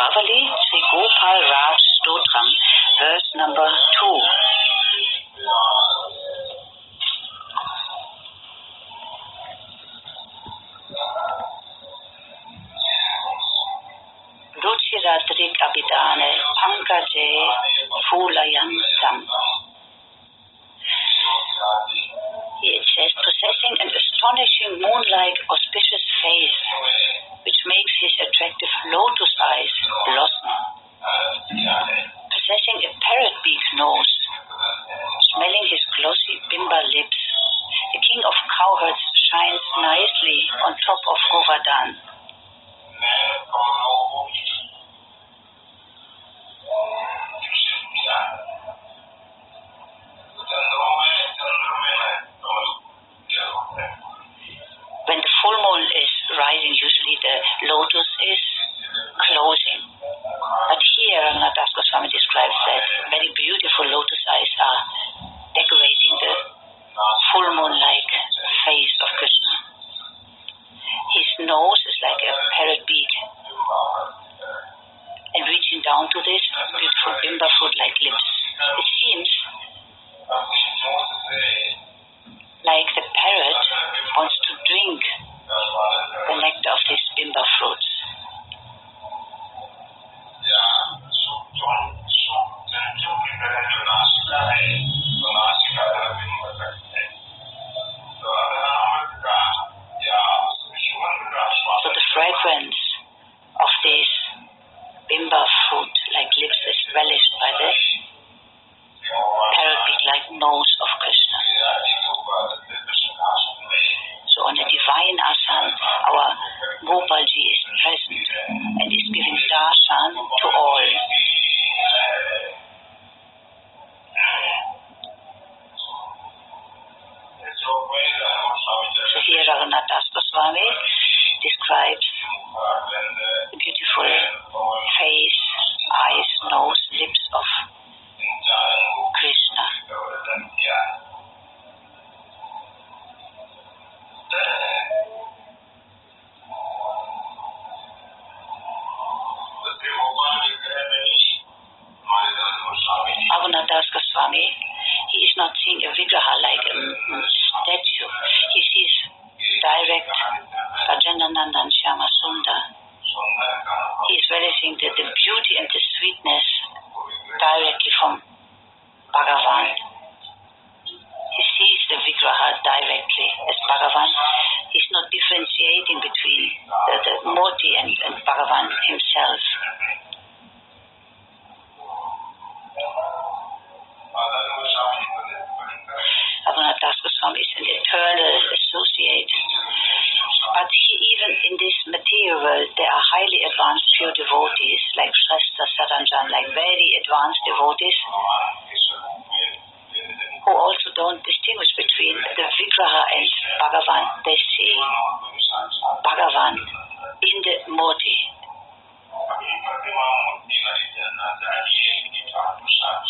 Bhavali, Sri Gopal Raj Stotram, verse number 2. So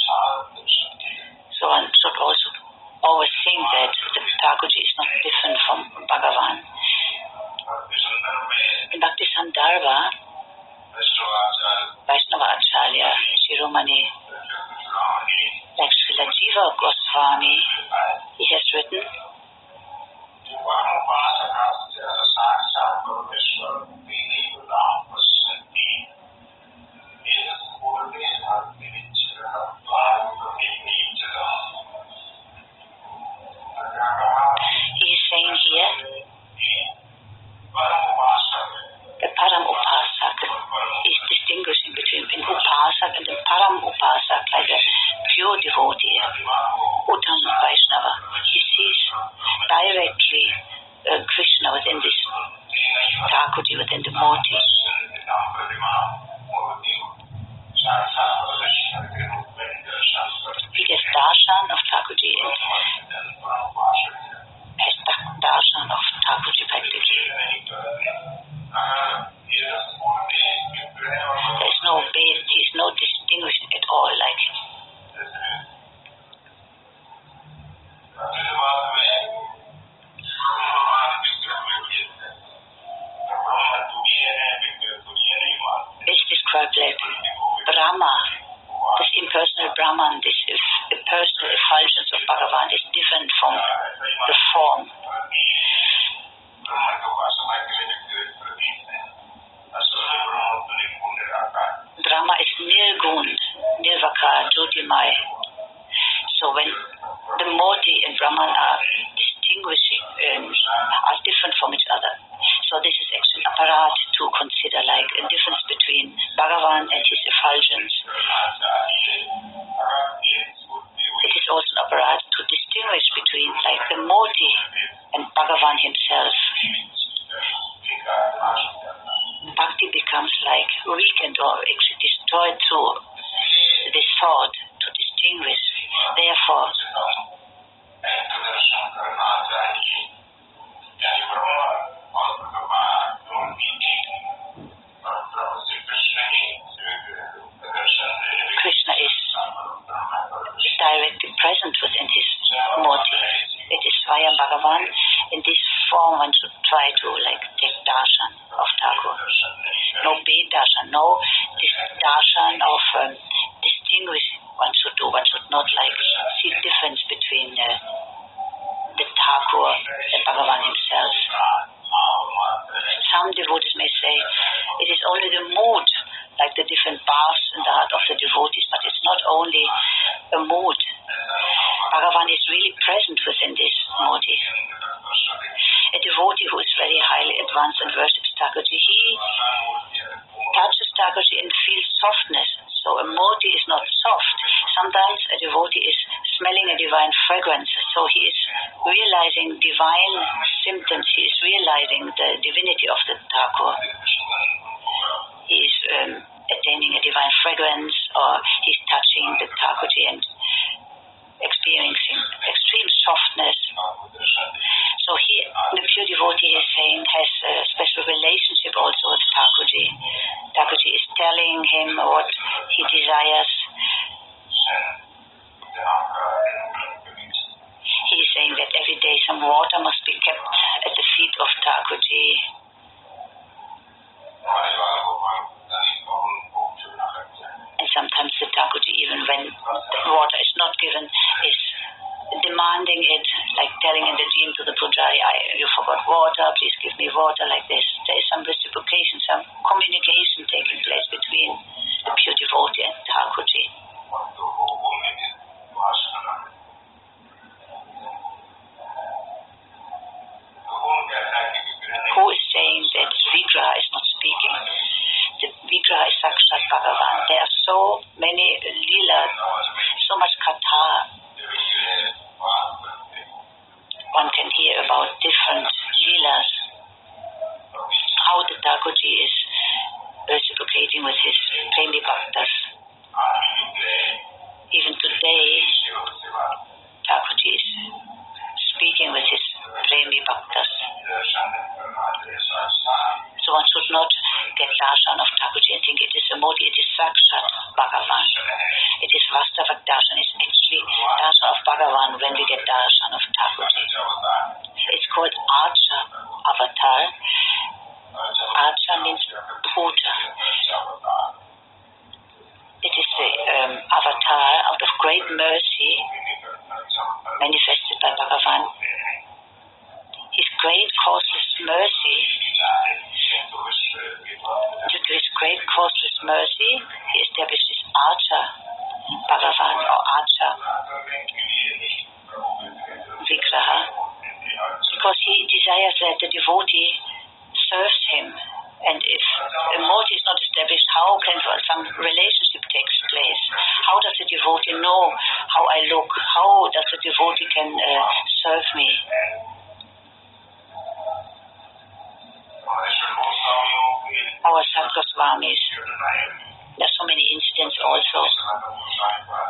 There There's so many incidents also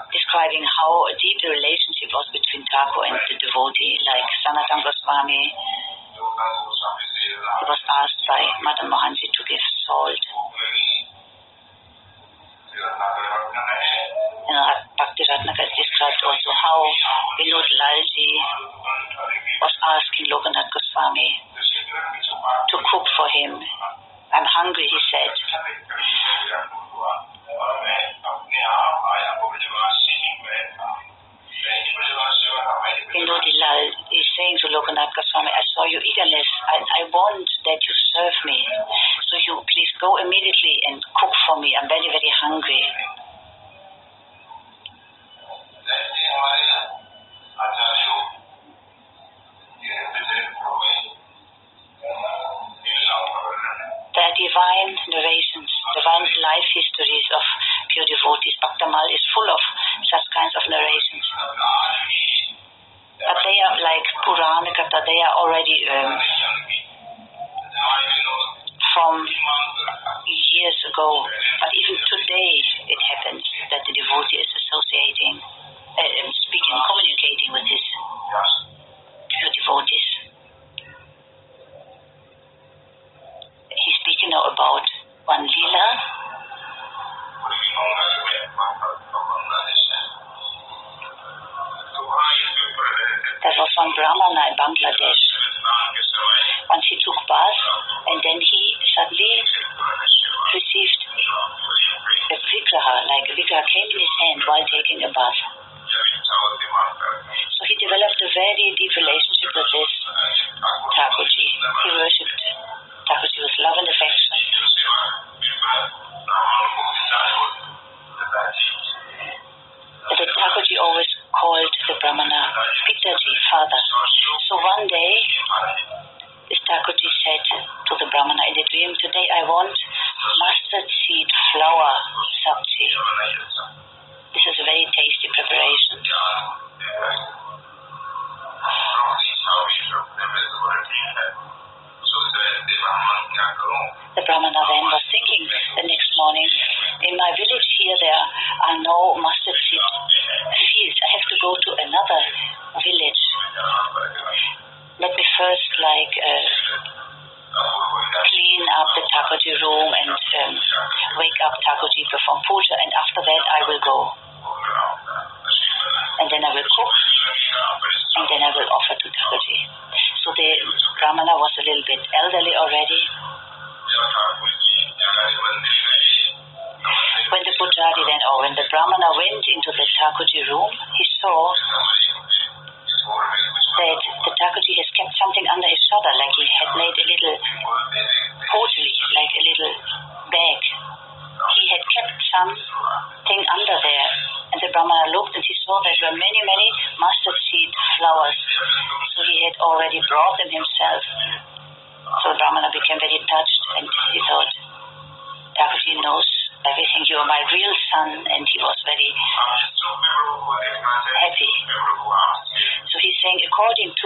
describing how deep the relationship was between Thakur and the devotee, like Sanatan Goswami. He was asked by Madan Mohanji to give salt. And Bhakti Ratnakar described also how Vinod Lalji was asking Lokanath Goswami to cook for him I'm hungry, he said. Indodila is saying to Lokanatha Goswami, I saw your eagerness. I, I want that you serve me. Years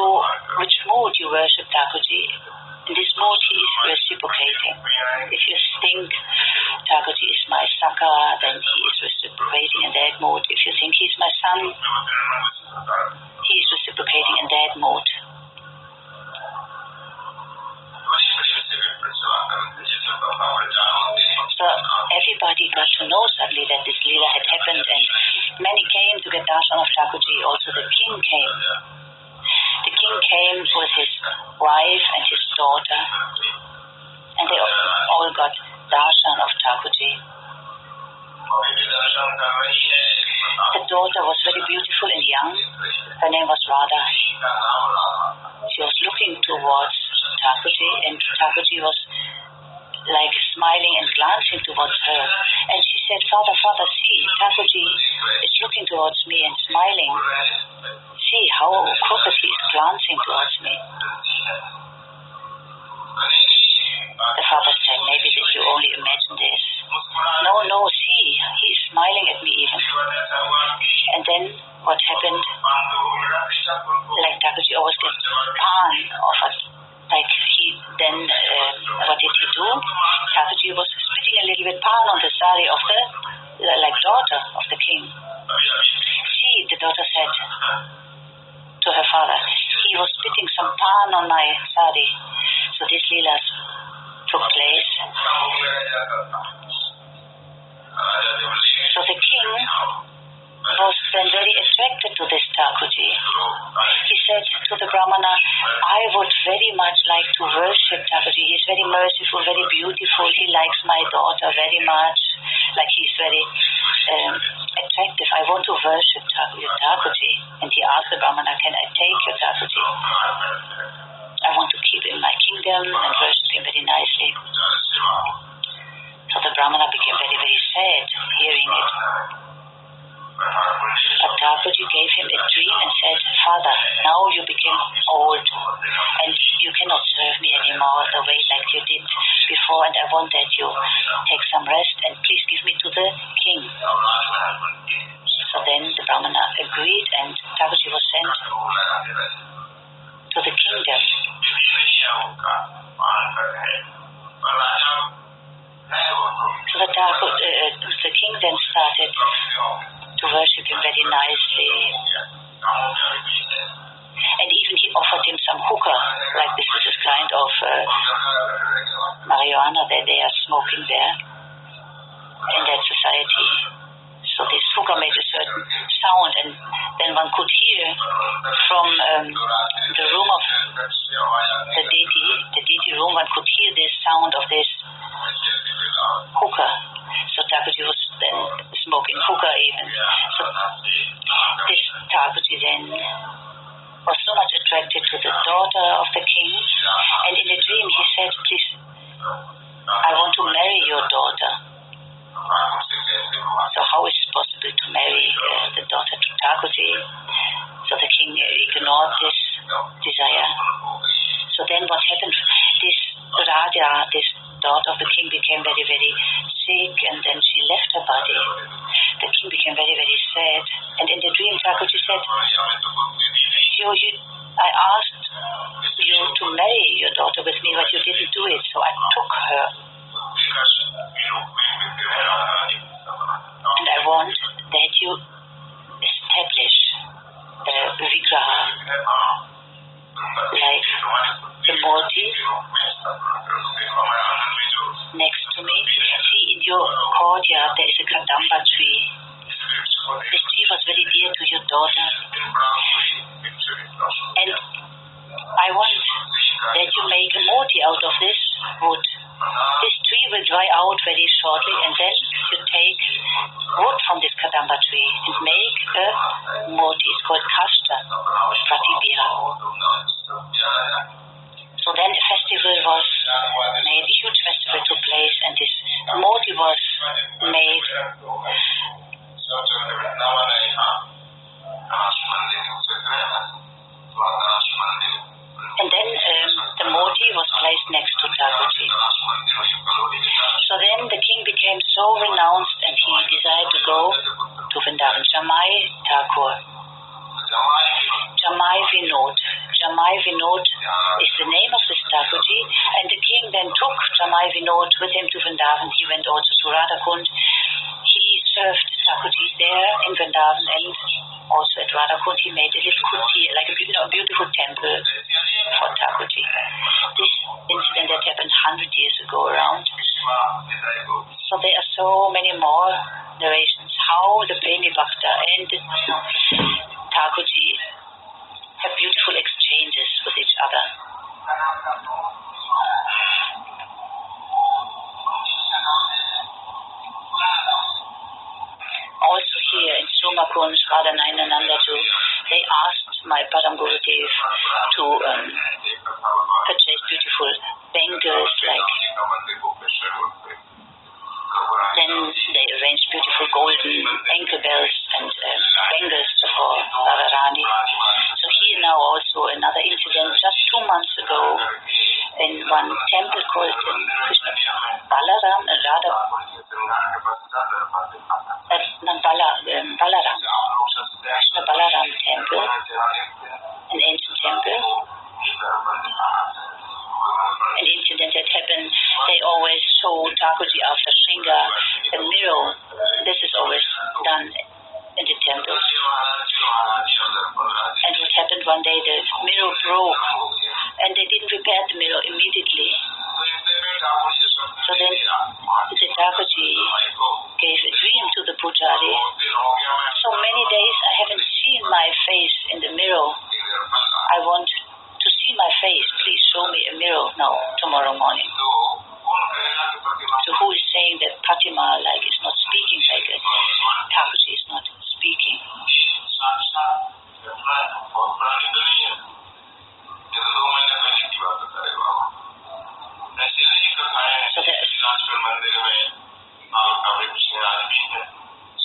according to before and I want that you take some rest and please give me to the king. So then the Brahmana agreed and Thakurji was sent to the kingdom. So the, uh, the king then started to worship him very nicely. And even he offered him some hookah, like this is a kind of uh, marijuana that they are smoking there in that society. So this hookah made a certain sound, and then one could hear from um, the room of the deity, the deity room, one could hear this sound of this hookah. So Thakurji was then smoking hookah even. So this Thakurji then was so much attracted to the daughter of the king, and in a dream he said, please, I want to marry your daughter. So how is it possible to marry uh, the daughter to Thakurji? So the king ignored this desire. So then what happened? This Raja, this daughter of the king became very, very sick and then she left her body. The king became very, very sad. And in the dream, Thakurji said, you, you, I asked you to marry your daughter with me, but you didn't do it. So I took her and I want that you establish the Vigraha like the Murti next to me. See, in your courtyard there is a Kadamba tree. This tree was very dear to your daughter. I want that you make a Murti out of this wood. This tree will dry out very shortly and then you take wood from this Kadamba tree and make a Murti. It's called Kashta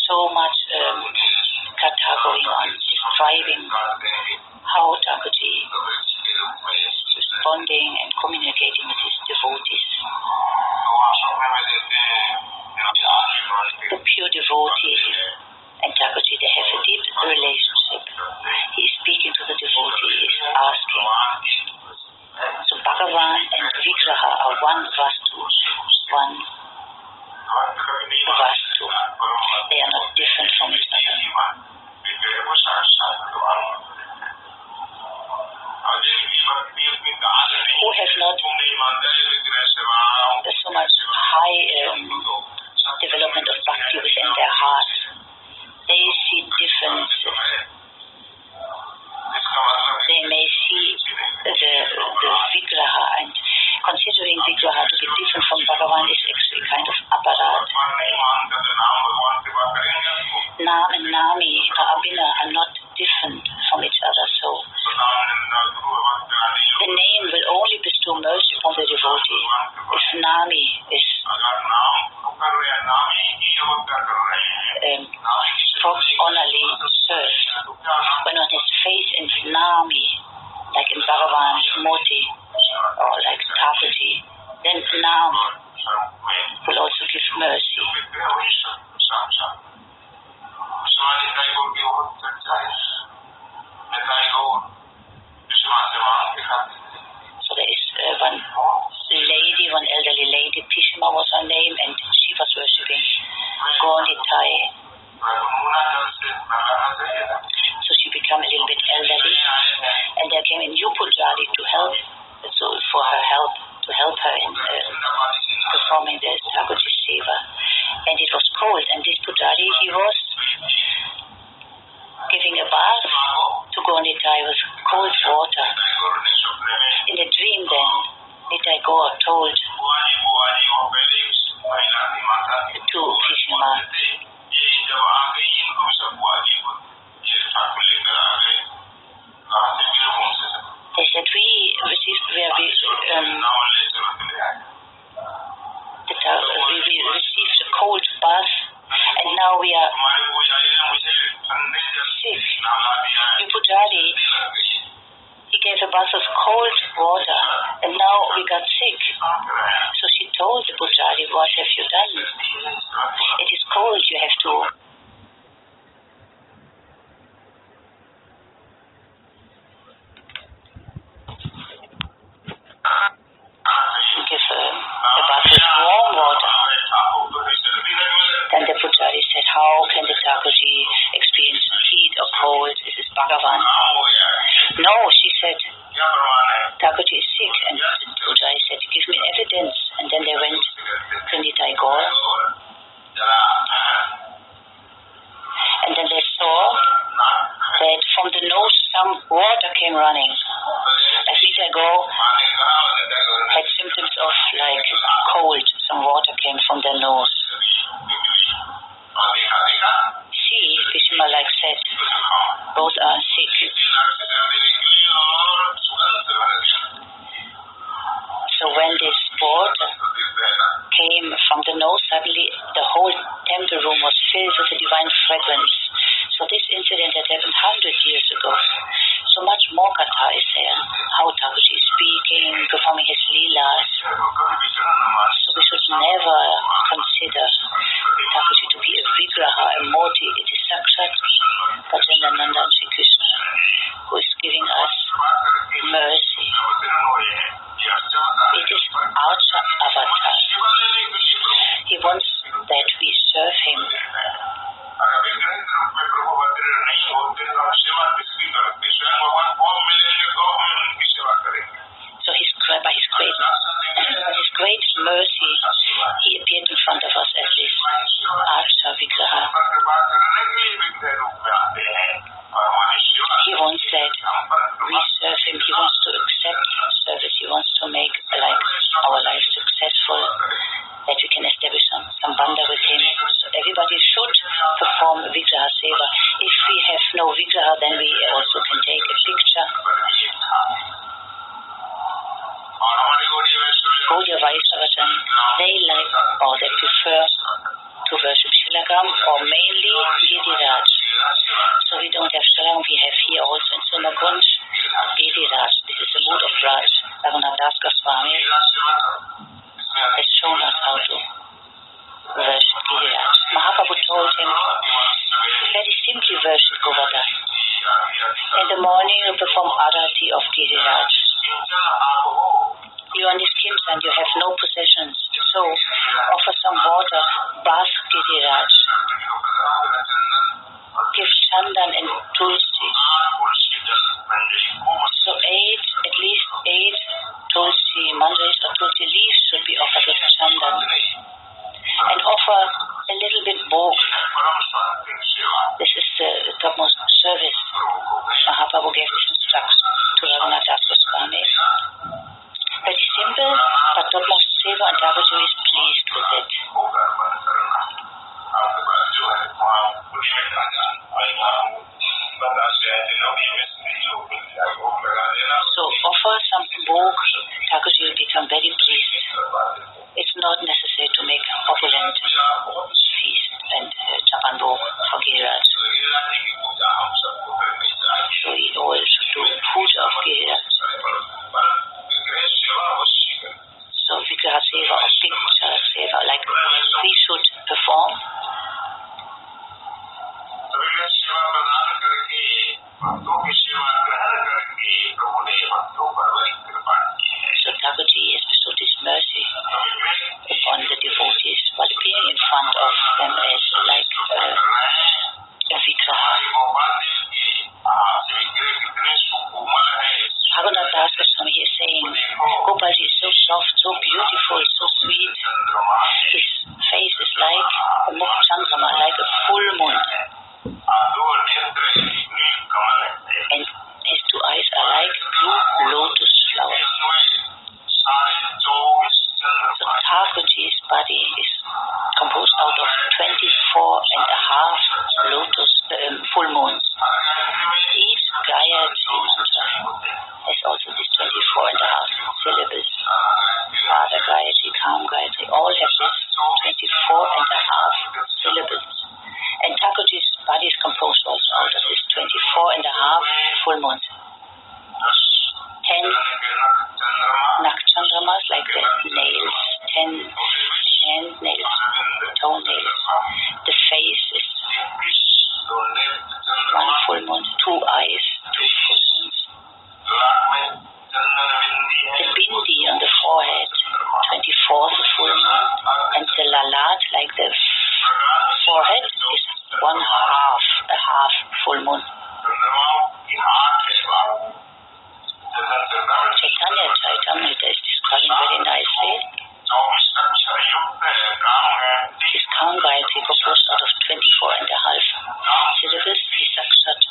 so much um, going on describing how to. both us. With him. Everybody should perform Vigraha Seva. If we have no Vigraha, then we also can take a picture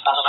estado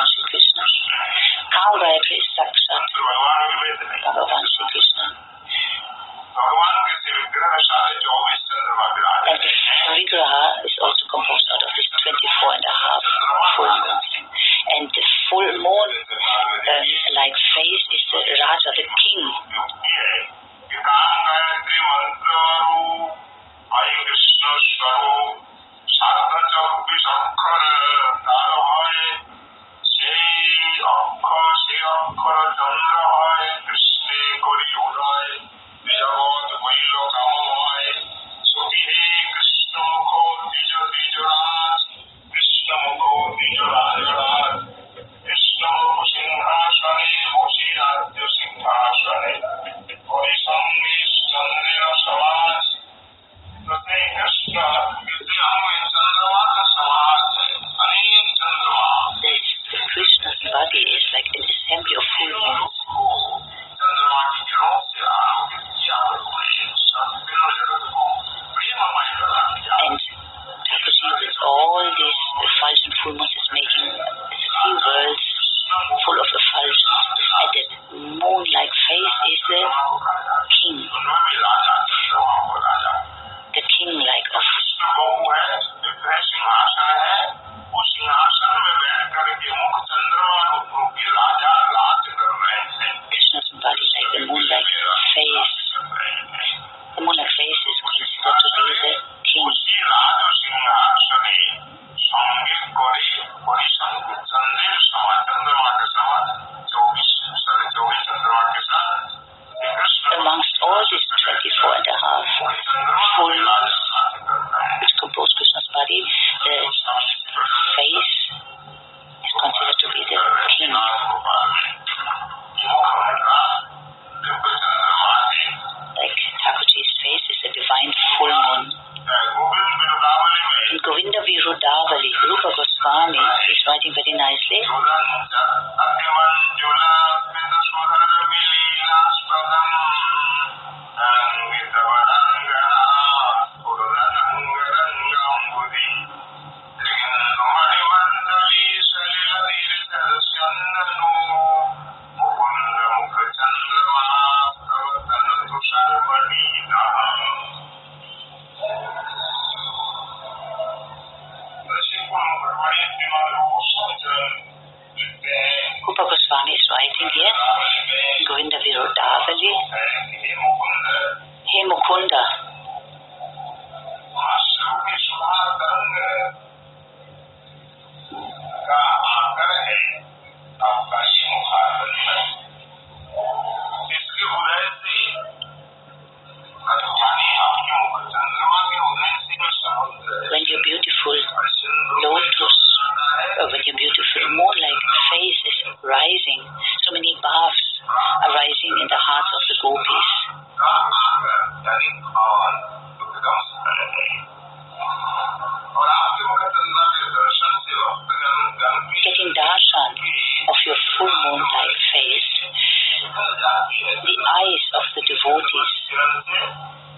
The eyes of the devotees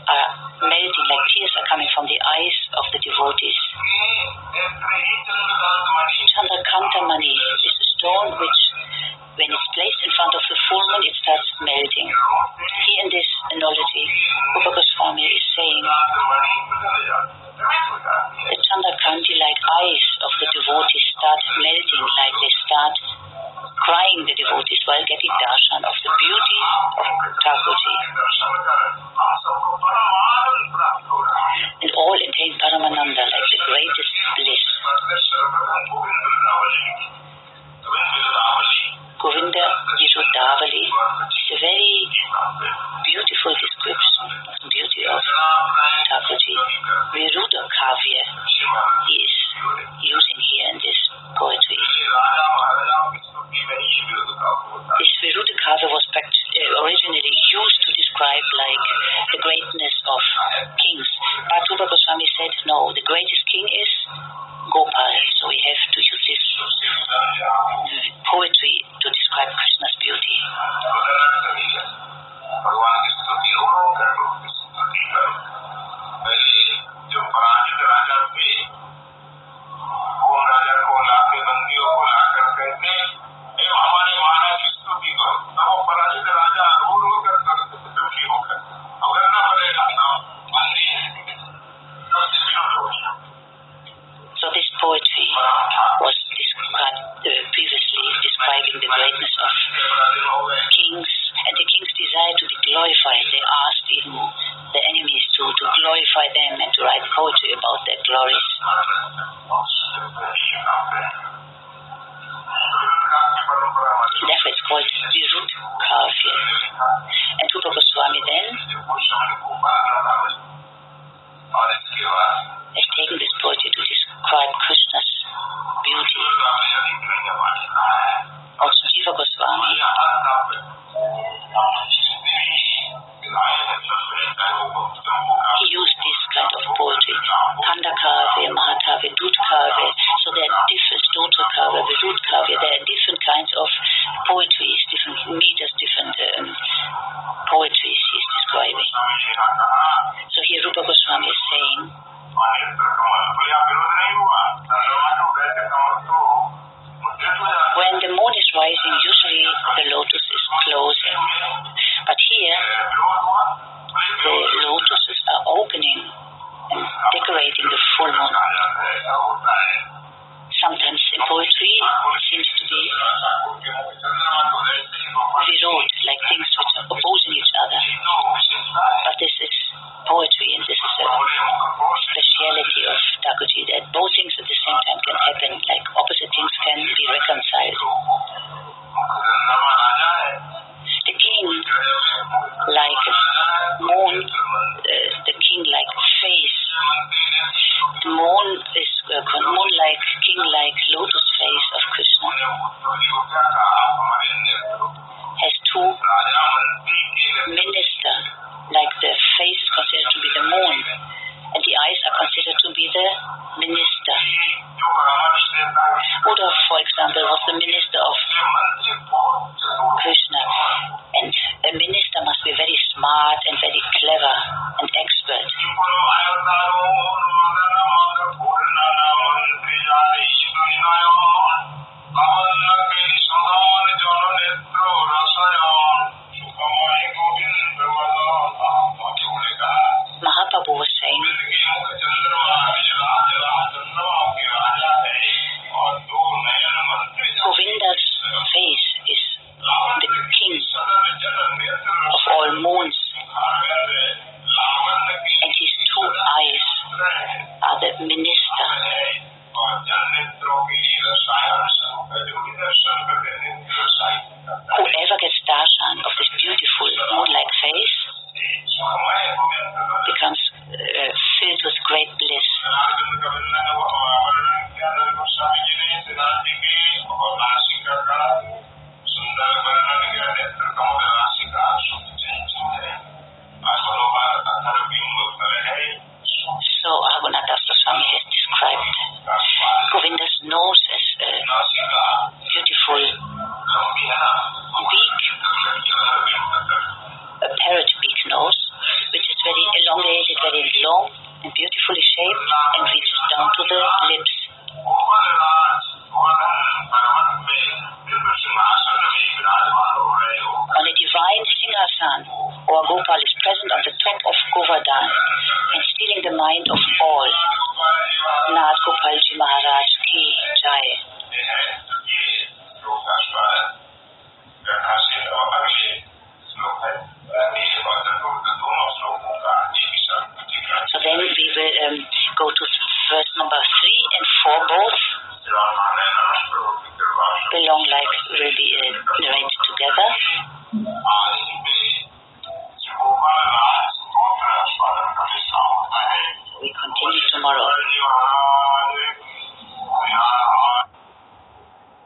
are melting like tears are coming from the eyes of the devotees. Chandrakanta Mani is a stone which, when it's placed in front of the